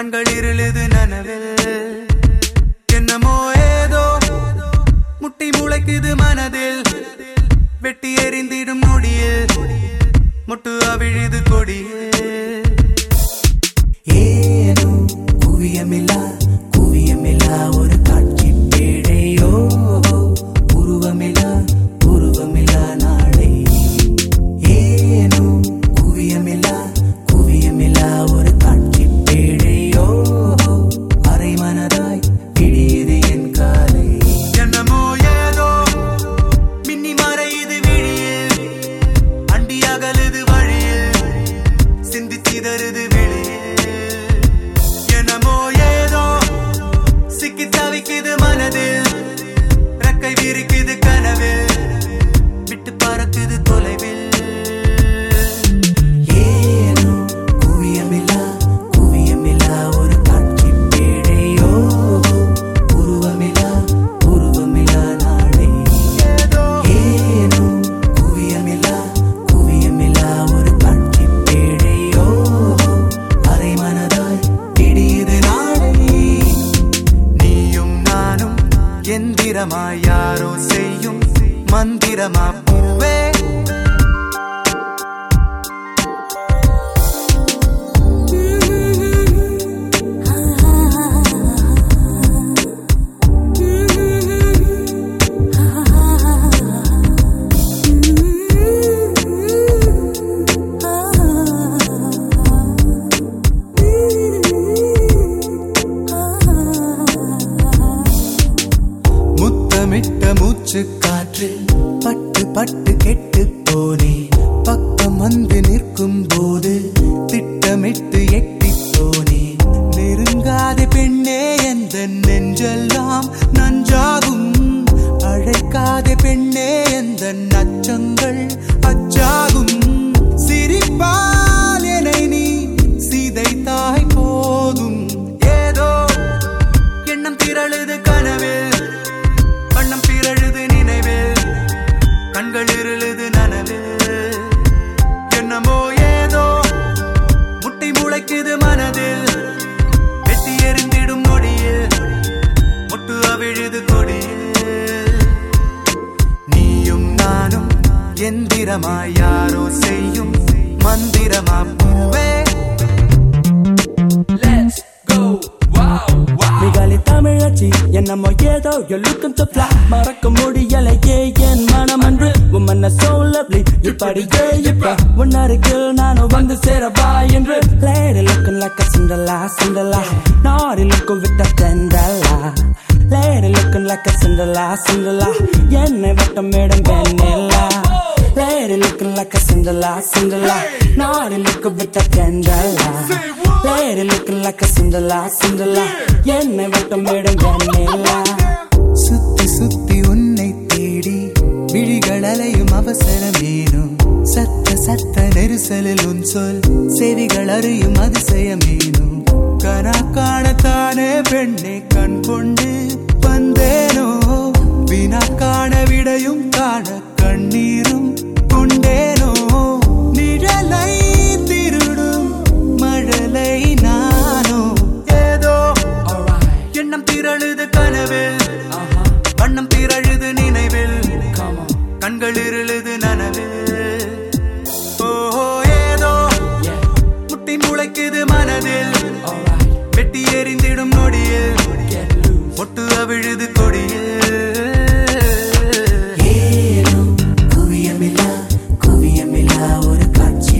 கண்கள் இருளுது நனவில். என்னமோ ஏதோ முட்டி முளைக்குது மனதில். வெட்டி எறிந்திடும் நொடியில். முட்டு அவிழுது கொடியில். ஏனோ குவியமில்லா குவியமில்லா ஒரு சிக்கி மனதில் ரக்கை விரிக்குது கனவில் விட்டு பறக்குது தொலைவில். மந்திரமா யாரோ செய்யும் மந்திரமா மூச்சு காற்று. பட்டு பட்டு கெட்டு போனே. பக்கம் வந்து நிற்கும் போது திட்டமிட்டு எட்டி போனே. நெருங்காத பெண்ணே எந்த நெஞ்செல்லாம் நஞ்சாகும். அழைக்காத பெண்ணே எந்த எந்திரமாய் யாரோ செய்யும் மந்திரமா பூவே. மிகாலி தமிழச்சி என்னமோ ஏதோ you're looking to fly மறக்க முடியலையே என் மனம் அன்று உம்மன்ன so lovely இப்படியே இப்ப உன் அருகில் நானும் வந்து சேரவா என்று lady looking like a Cinderella Cinderella naughty looking with a Cinderella lady looking like a Cinderella Cinderella என்னை வட்டம் madam Vennila lady looking like a Cinderella Cinderella naughty looking with a Cinderella lady looking like a Cinderella Cinderella என்னை வட்டம் madam வெண்ணிலா. சுத்தி சுத்தி உன்னை தேடி விழிகள் அலையும் அவசரமேனும். சத்த சத்த நெரிசலில் உன் சொல் செவிகள் அறியும் அதிசயமேனும். கனா காணத்தானே பெண்ணை கண் கொண்டு வந்தேனோ? வினா காண விடையும் காண கண்ணீர் கண்கள் இருளுது நனவு. ஓஹோ ஏதோ முட்டி முளைக்குது மனதில். வெட்டி எறிந்திடும் நொடியில். ஒட்டு அவிழுது கொடியில். ஒரு காட்சி